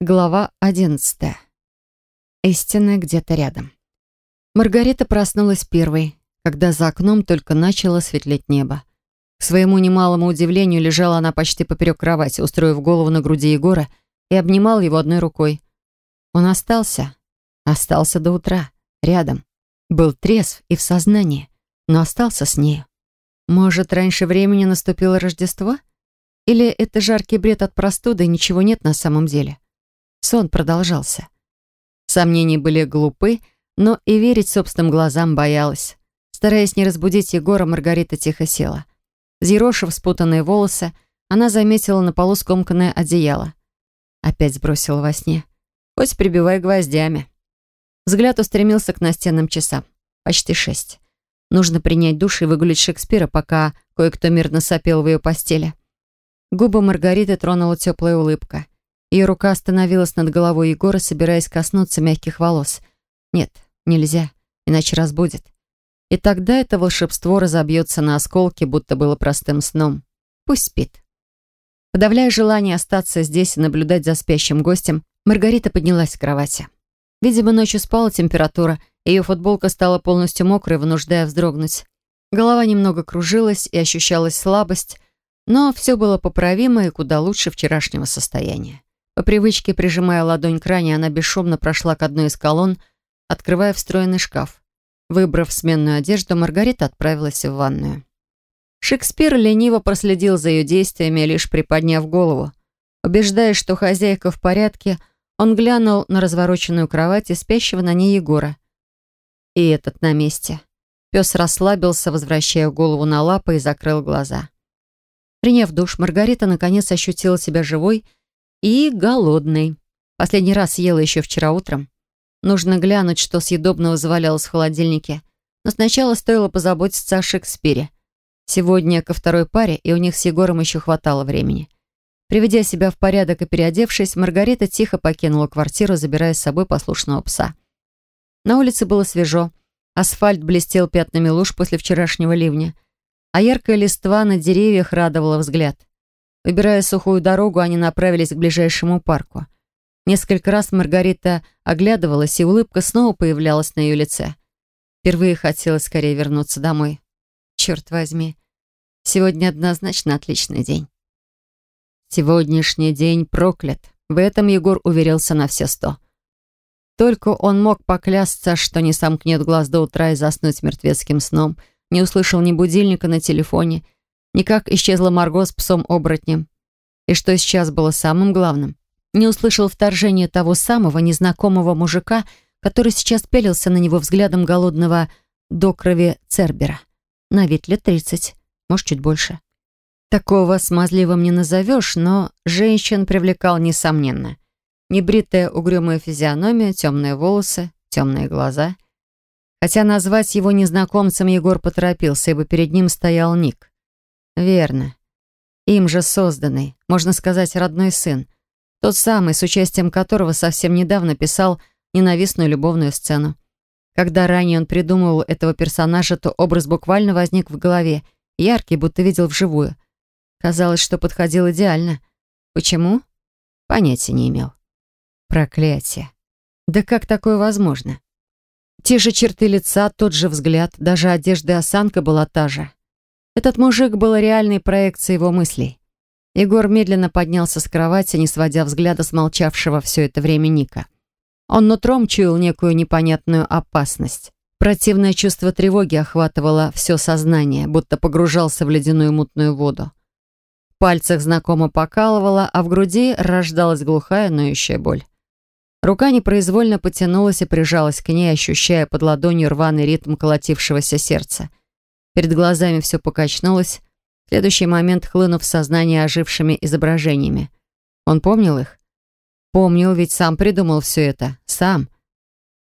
Глава одиннадцатая. Истина где-то рядом. Маргарита проснулась первой, когда за окном только начало светлеть небо. К своему немалому удивлению лежала она почти поперек кровати, устроив голову на груди Егора и обнимал его одной рукой. Он остался. Остался до утра. Рядом. Был трезв и в сознании, но остался с нею. Может, раньше времени наступило Рождество? Или это жаркий бред от простуды и ничего нет на самом деле? Сон продолжался. Сомнения были глупы, но и верить собственным глазам боялась. Стараясь не разбудить Егора, Маргарита тихо села. Взъерошив спутанные волосы, она заметила на полу скомканное одеяло. Опять сбросила во сне. Хоть прибивай гвоздями. Взгляд устремился к настенным часам. Почти шесть. Нужно принять душ и выгулить Шекспира, пока кое-кто мирно сопел в ее постели. Губы Маргариты тронула теплая улыбка. Ее рука остановилась над головой Егора, собираясь коснуться мягких волос. Нет, нельзя, иначе разбудит. И тогда это волшебство разобьется на осколки, будто было простым сном. Пусть спит. Подавляя желание остаться здесь и наблюдать за спящим гостем, Маргарита поднялась с кровати. Видимо, ночью спала температура, ее футболка стала полностью мокрой, вынуждая вздрогнуть. Голова немного кружилась и ощущалась слабость, но все было поправимо и куда лучше вчерашнего состояния. По привычке, прижимая ладонь к ране, она бесшумно прошла к одной из колонн, открывая встроенный шкаф. Выбрав сменную одежду, Маргарита отправилась в ванную. Шекспир лениво проследил за ее действиями, лишь приподняв голову. Убеждаясь, что хозяйка в порядке, он глянул на развороченную кровать и спящего на ней Егора. И этот на месте. Пес расслабился, возвращая голову на лапы и закрыл глаза. Приняв душ, Маргарита наконец ощутила себя живой и голодный. Последний раз ела еще вчера утром. Нужно глянуть, что съедобного завалялось в холодильнике. Но сначала стоило позаботиться о Шекспире. Сегодня ко второй паре, и у них с Егором еще хватало времени. Приведя себя в порядок и переодевшись, Маргарита тихо покинула квартиру, забирая с собой послушного пса. На улице было свежо. Асфальт блестел пятнами луж после вчерашнего ливня, а яркая листва на деревьях радовала взгляд. Выбирая сухую дорогу, они направились к ближайшему парку. Несколько раз Маргарита оглядывалась, и улыбка снова появлялась на ее лице. Впервые хотелось скорее вернуться домой. Черт возьми, сегодня однозначно отличный день. Сегодняшний день проклят. В этом Егор уверился на все сто. Только он мог поклясться, что не сомкнет глаз до утра и заснуть мертвецким сном, не услышал ни будильника на телефоне, ни как исчезла Марго с псом-оборотнем. И что сейчас было самым главным, не услышал вторжения того самого незнакомого мужика, который сейчас пелился на него взглядом голодного до крови Цербера. На вид лет тридцать, может, чуть больше. Такого смазливым не назовешь, но женщин привлекал несомненно. Небритая угрюмая физиономия, темные волосы, темные глаза. Хотя назвать его незнакомцем Егор поторопился, ибо перед ним стоял Ник. Верно. Им же созданный, можно сказать, родной сын. Тот самый, с участием которого совсем недавно писал ненавистную любовную сцену. Когда ранее он придумывал этого персонажа, то образ буквально возник в голове, яркий, будто видел вживую. Казалось, что подходил идеально. Почему? Понятия не имел. Проклятие. Да как такое возможно? Те же черты лица, тот же взгляд, даже одежда и осанка была та же. Этот мужик был реальной проекцией его мыслей. Егор медленно поднялся с кровати, не сводя взгляда с молчавшего все это время Ника. Он нутром чуял некую непонятную опасность. Противное чувство тревоги охватывало все сознание, будто погружался в ледяную мутную воду. В пальцах знакомо покалывало, а в груди рождалась глухая, ноющая боль. Рука непроизвольно потянулась и прижалась к ней, ощущая под ладонью рваный ритм колотившегося сердца. Перед глазами все покачнулось, в следующий момент хлынув в сознание ожившими изображениями. Он помнил их? Помнил, ведь сам придумал все это. Сам.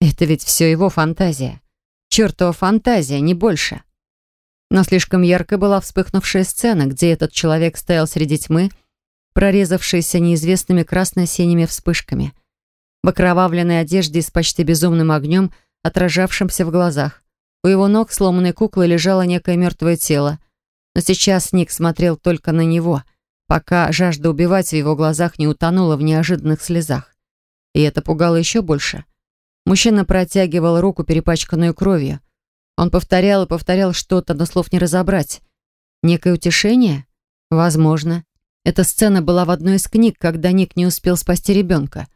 Это ведь все его фантазия. Чертова фантазия, не больше. Но слишком ярко была вспыхнувшая сцена, где этот человек стоял среди тьмы, прорезавшейся неизвестными красно-синими вспышками. В окровавленной одежде с почти безумным огнем, отражавшимся в глазах. У его ног сломанной куклы лежало некое мертвое тело. Но сейчас Ник смотрел только на него, пока жажда убивать в его глазах не утонула в неожиданных слезах. И это пугало еще больше. Мужчина протягивал руку, перепачканную кровью. Он повторял и повторял что-то, но слов не разобрать. Некое утешение? Возможно. Эта сцена была в одной из книг, когда Ник не успел спасти ребенка.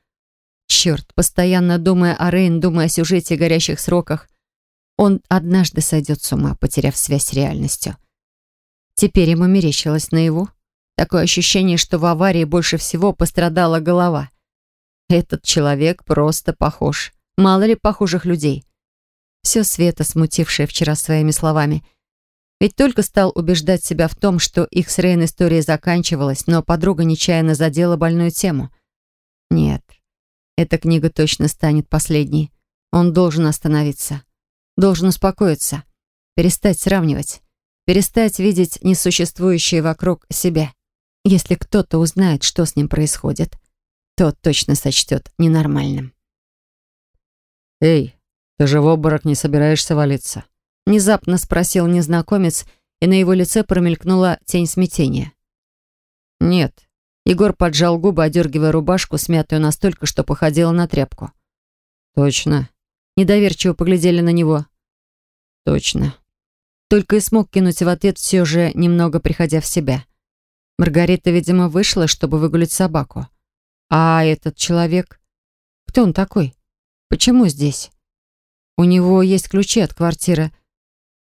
Черт, постоянно думая о Рейн, думая о сюжете и горящих сроках, он однажды сойдет с ума, потеряв связь с реальностью. Теперь ему мерещилось наяву. Такое ощущение, что в аварии больше всего пострадала голова. Этот человек просто похож. Мало ли похожих людей. Все Света, смутившая вчера своими словами. Ведь только стал убеждать себя в том, что их с Рейн история заканчивалась, но подруга нечаянно задела больную тему. Нет, эта книга точно станет последней. Он должен остановиться. Должен успокоиться. Перестать сравнивать. Перестать видеть несуществующее вокруг себя. Если кто-то узнает, что с ним происходит, то точно сочтет ненормальным. «Эй, ты же в обморок не собираешься валиться?» Внезапно спросил незнакомец, и на его лице промелькнула тень смятения. «Нет». Егор поджал губы, одергивая рубашку, смятую настолько, что походила на тряпку. «Точно». Недоверчиво поглядели на него. «Точно». Только и смог кинуть в ответ, все же немного приходя в себя. Маргарита, видимо, вышла, чтобы выгулить собаку. А этот человек... Кто он такой? Почему здесь? У него есть ключи от квартиры.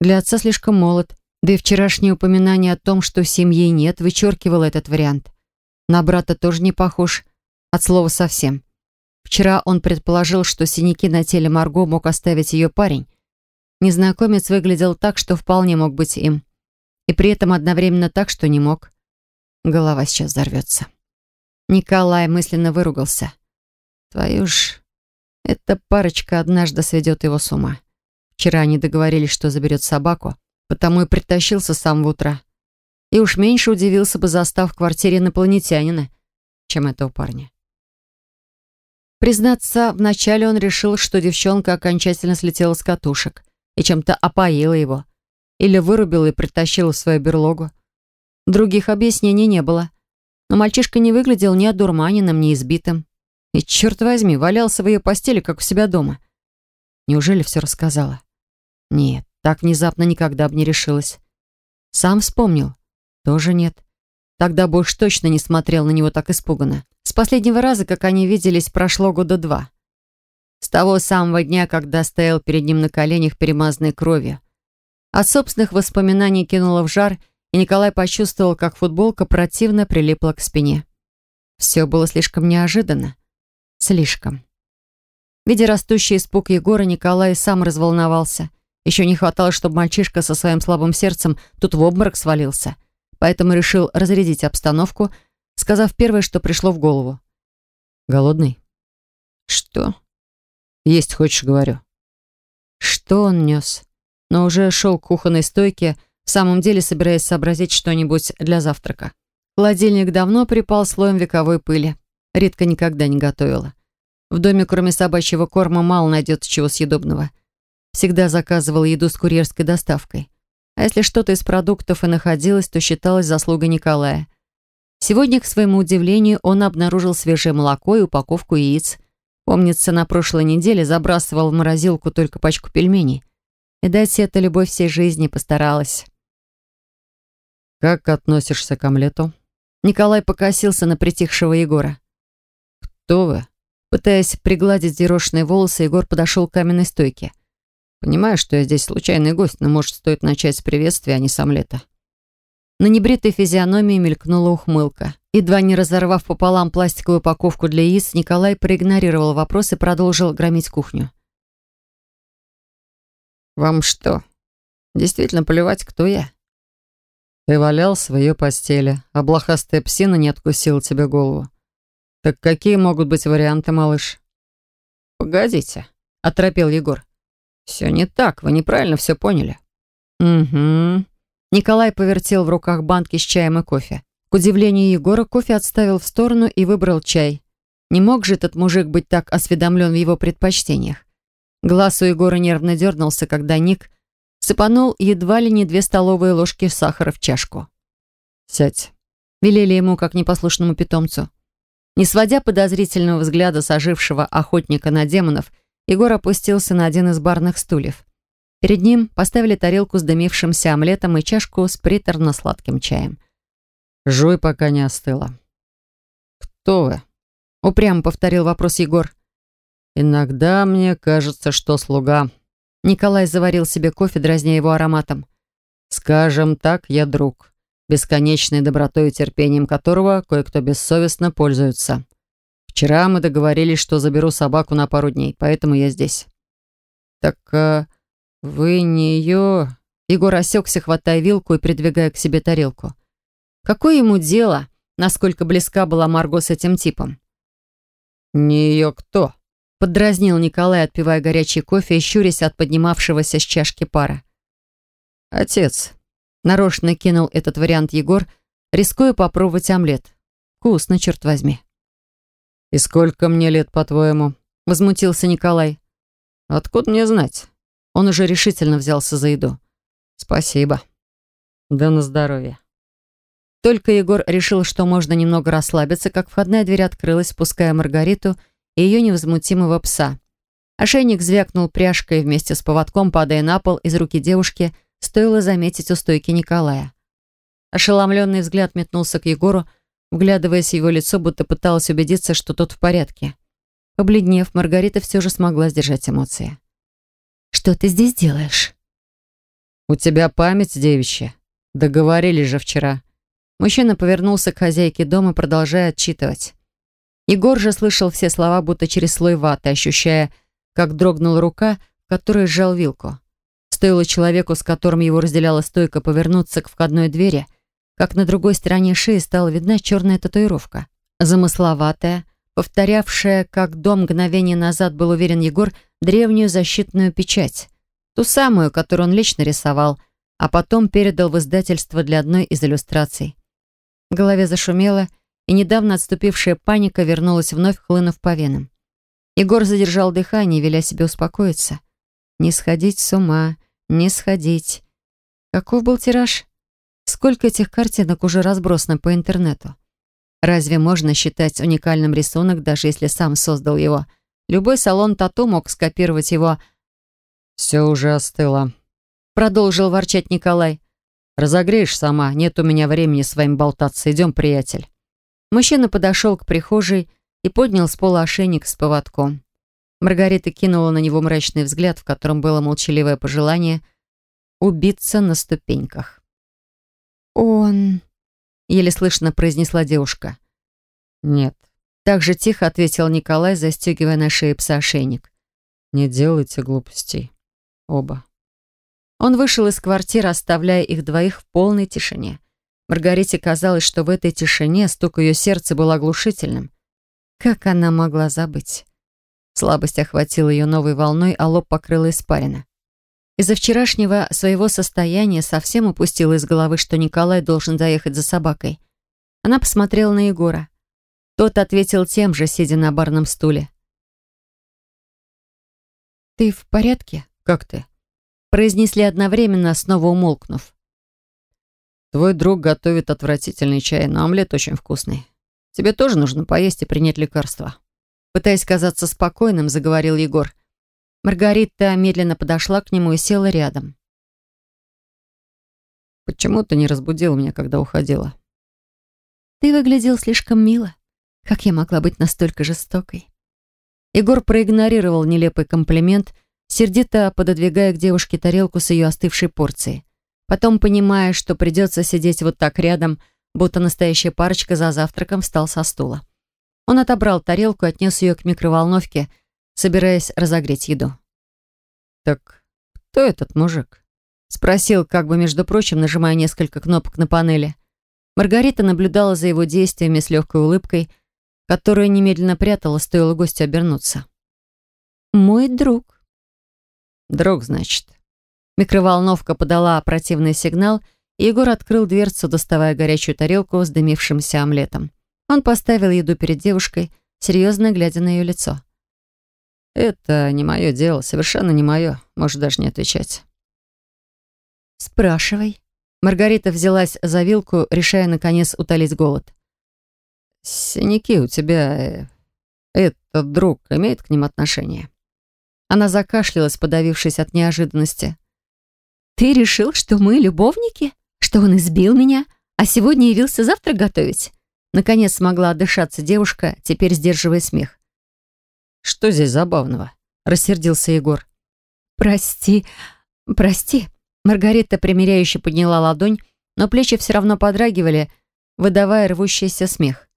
Для отца слишком молод. Да и вчерашнее упоминание о том, что семьи нет, вычеркивало этот вариант. На брата тоже не похож. От слова совсем. Вчера он предположил, что синяки на теле Марго мог оставить ее парень. Незнакомец выглядел так, что вполне мог быть им. И при этом одновременно так, что не мог. Голова сейчас взорвется. Николай мысленно выругался. Твою ж... Эта парочка однажды сведет его с ума. Вчера они договорились, что заберет собаку, потому и притащился с самого утра. И уж меньше удивился бы, застав в квартире инопланетянина, чем этого парня. Признаться, вначале он решил, что девчонка окончательно слетела с катушек и чем-то опоила его. Или вырубила и притащила в свою берлогу. Других объяснений не было. Но мальчишка не выглядел ни одурманенным, ни избитым. И, черт возьми, валялся в ее постели, как у себя дома. Неужели все рассказала? Нет, так внезапно никогда бы не решилась. Сам вспомнил? Тоже нет. Тогда больше точно не смотрел на него так испуганно. С последнего раза, как они виделись, прошло года два. С того самого дня, когда стоял перед ним на коленях, перемазанной кровью. От собственных воспоминаний кинуло в жар, и Николай почувствовал, как футболка противно прилипла к спине. Все было слишком неожиданно. Слишком. Видя растущий испуг Егора, Николай сам разволновался. Еще не хватало, чтобы мальчишка со своим слабым сердцем тут в обморок свалился. Поэтому решил разрядить обстановку, сказав первое, что пришло в голову. «Голодный?» «Что?» «Есть хочешь, говорю». Что он нес? Но уже шел к кухонной стойке, в самом деле собираясь сообразить что-нибудь для завтрака. Холодильник давно припал слоем вековой пыли. Редко никогда не готовила. В доме, кроме собачьего корма, мало найдется чего съедобного. Всегда заказывала еду с курьерской доставкой. А если что-то из продуктов и находилось, то считалось заслугой Николая. Сегодня, к своему удивлению, он обнаружил свежее молоко и упаковку яиц. Помнится, на прошлой неделе забрасывал в морозилку только пачку пельменей. И дать это любовь всей жизни постаралась. «Как относишься к омлету?» Николай покосился на притихшего Егора. «Кто вы?» Пытаясь пригладить зерошенные волосы, Егор подошел к каменной стойке. «Понимаю, что я здесь случайный гость, но, может, стоит начать с приветствия, а не с омлета». На небритой физиономии мелькнула ухмылка. Едва не разорвав пополам пластиковую упаковку для яиц, Николай проигнорировал вопрос и продолжил громить кухню. «Вам что, действительно плевать, кто я?» «Ты валялся в ее постели, а блохастая псина не откусила тебе голову. «Так какие могут быть варианты, малыш?» «Погодите», — оторопел Егор. «Все не так, вы неправильно все поняли». «Угу». Николай повертел в руках банки с чаем и кофе. К удивлению Егора, кофе отставил в сторону и выбрал чай. Не мог же этот мужик быть так осведомлен в его предпочтениях. Глаз у Егора нервно дернулся, когда Ник сыпанул едва ли не две столовые ложки сахара в чашку. «Сядь», — велели ему, как непослушному питомцу. Не сводя подозрительного взгляда с ожившего охотника на демонов, Егор опустился на один из барных стульев. Перед ним поставили тарелку с дымившимся омлетом и чашку с приторно-сладким чаем. «Жуй, пока не остыла». «Кто вы?» — упрямо повторил вопрос Егор. «Иногда мне кажется, что слуга». Николай заварил себе кофе, дразня его ароматом. «Скажем так, я друг, бесконечной добротой и терпением которого кое-кто бессовестно пользуется. Вчера мы договорились, что заберу собаку на пару дней, поэтому я здесь». «Так а, вы не ее...» Егор осекся, хватая вилку и придвигая к себе тарелку. «Какое ему дело, насколько близка была Марго с этим типом?» «Не ее кто?» Поддразнил Николай, отпивая горячий кофе и щурясь от поднимавшегося с чашки пара. «Отец». Нарочно кинул этот вариант Егор, рискуя попробовать омлет. Вкусно, черт возьми. «И сколько мне лет, по-твоему?» Возмутился Николай. «Откуда мне знать?» Он уже решительно взялся за еду. «Спасибо. Да на здоровье». Только Егор решил, что можно немного расслабиться, как входная дверь открылась, пуская Маргариту и ее невозмутимого пса. Ошейник звякнул пряжкой вместе с поводком, падая на пол из руки девушки, стоило заметить у стойки Николая. Ошеломленный взгляд метнулся к Егору, вглядываясь в его лицо, будто пыталась убедиться, что тот в порядке. Побледнев, Маргарита все же смогла сдержать эмоции. «Что ты здесь делаешь?» «У тебя память девичья. Договорились же вчера». Мужчина повернулся к хозяйке дома, продолжая отчитывать. Егор же слышал все слова, будто через слой ваты, ощущая, как дрогнула рука, в которой сжал вилку. Стоило человеку, с которым его разделяла стойка, повернуться к входной двери, как на другой стороне шеи стала видна черная татуировка. Замысловатая, повторявшая, как до мгновения назад был уверен Егор, древнюю защитную печать. Ту самую, которую он лично рисовал, а потом передал в издательство для одной из иллюстраций. В голове зашумело, и недавно отступившая паника вернулась вновь, хлынув по венам. Егор задержал дыхание, веля себе успокоиться. Не сходить с ума, не сходить. Каков был тираж? Сколько этих картинок уже разбросано по интернету? Разве можно считать уникальным рисунок, даже если сам создал его? Любой салон тату мог скопировать его. «Все уже остыло», — продолжил ворчать Николай. «Разогреешь сама, нет у меня времени с вами болтаться. Идем, приятель». Мужчина подошел к прихожей и поднял с пола ошейник с поводком. Маргарита кинула на него мрачный взгляд, в котором было молчаливое пожелание убиться на ступеньках. «Он...» — еле слышно произнесла девушка. «Нет». Так же тихо ответил Николай, застегивая на шее пса ошейник. «Не делайте глупостей. Оба». Он вышел из квартиры, оставляя их двоих в полной тишине. Маргарите казалось, что в этой тишине стук ее сердца был оглушительным. Как она могла забыть? Слабость охватила ее новой волной, а лоб покрыла испарина. Из-за вчерашнего своего состояния совсем упустила из головы, что Николай должен заехать за собакой. Она посмотрела на Егора. Тот ответил тем же, сидя на барном стуле. «Ты в порядке? Как ты?» Произнесли одновременно, снова умолкнув. Твой друг готовит отвратительный чай, но омлет очень вкусный. Тебе тоже нужно поесть и принять лекарства». Пытаясь казаться спокойным, заговорил Егор. Маргарита медленно подошла к нему и села рядом. «Почему ты не разбудил меня, когда уходила?» «Ты выглядел слишком мило. Как я могла быть настолько жестокой?» Егор проигнорировал нелепый комплимент, сердито пододвигая к девушке тарелку с ее остывшей порцией. Потом, понимая, что придется сидеть вот так рядом, будто настоящая парочка за завтраком, встал со стула. Он отобрал тарелку и отнес ее к микроволновке, собираясь разогреть еду. «Так кто этот мужик?» Спросил, как бы, между прочим, нажимая несколько кнопок на панели. Маргарита наблюдала за его действиями с легкой улыбкой, которая немедленно прятала, стоило гостю обернуться. «Мой друг». «Друг, значит?» Микроволновка подала противный сигнал, и Егор открыл дверцу, доставая горячую тарелку с дымившимся омлетом. Он поставил еду перед девушкой, серьезно глядя на ее лицо. «Это не мое дело, совершенно не мое. Можешь даже не отвечать». «Спрашивай». Маргарита взялась за вилку, решая, наконец, утолить голод. синяки у тебя... Э, этот друг имеет к ним отношение?» Она закашлялась, подавившись от неожиданности. «Ты решил, что мы любовники? Что он избил меня, а сегодня явился завтрак готовить?» Наконец смогла отдышаться девушка, теперь сдерживая смех. «Что здесь забавного?» — рассердился Егор. «Прости, прости». Маргарита примиряюще подняла ладонь, но плечи все равно подрагивали, выдавая рвущийся смех.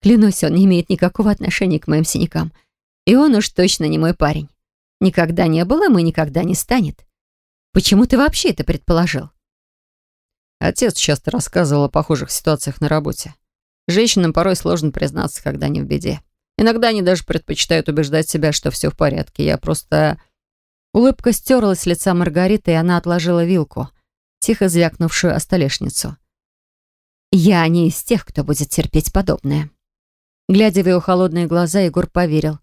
Клянусь, он не имеет никакого отношения к моим синякам. И он уж точно не мой парень. Никогда не было, и никогда не станет. Почему ты вообще это предположил? Отец часто рассказывал о похожих ситуациях на работе. Женщинам порой сложно признаться, когда они в беде. Иногда они даже предпочитают убеждать себя, что все в порядке. Я просто... Улыбка стерлась с лица Маргариты, и она отложила вилку, тихо звякнувшую о столешницу. «Я не из тех, кто будет терпеть подобное». Глядя в его холодные глаза, Егор поверил.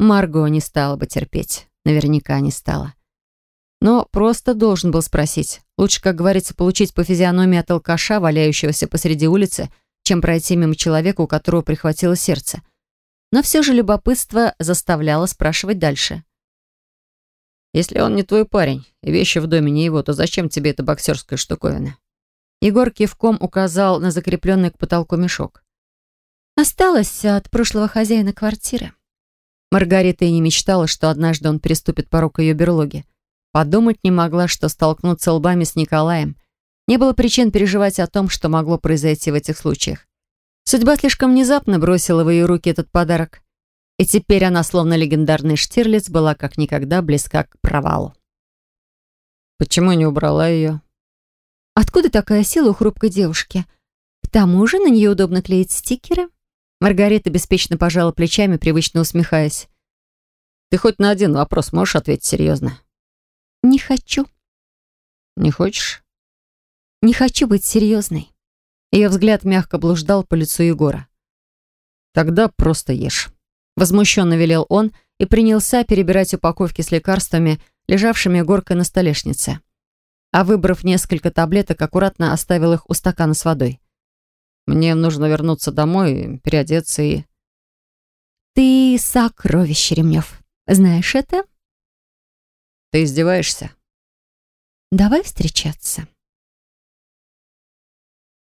Марго не стала бы терпеть. Наверняка не стала. Но просто должен был спросить. Лучше, как говорится, получить по физиономии от алкаша, валяющегося посреди улицы, чем пройти мимо человека, у которого прихватило сердце. Но все же любопытство заставляло спрашивать дальше. «Если он не твой парень, и вещи в доме не его, то зачем тебе эта боксерская штуковина?» Егор кивком указал на закрепленный к потолку мешок. «Осталось от прошлого хозяина квартиры». Маргарита и не мечтала, что однажды он переступит порог ее берлоги. Подумать не могла, что столкнуться лбами с Николаем. Не было причин переживать о том, что могло произойти в этих случаях. Судьба слишком внезапно бросила в ее руки этот подарок. И теперь она, словно легендарный Штирлиц, была как никогда близка к провалу. «Почему не убрала ее?» «Откуда такая сила у хрупкой девушки? К тому же на нее удобно клеить стикеры». Маргарита беспечно пожала плечами, привычно усмехаясь. «Ты хоть на один вопрос можешь ответить серьезно?» «Не хочу». «Не хочешь?» «Не хочу быть серьезной». Ее взгляд мягко блуждал по лицу Егора. «Тогда просто ешь». Возмущенно велел он и принялся перебирать упаковки с лекарствами, лежавшими горкой на столешнице. А выбрав несколько таблеток, аккуратно оставил их у стакана с водой. Мне нужно вернуться домой, переодеться и... Ты сокровище, Ремнев. Знаешь это? Ты издеваешься? Давай встречаться.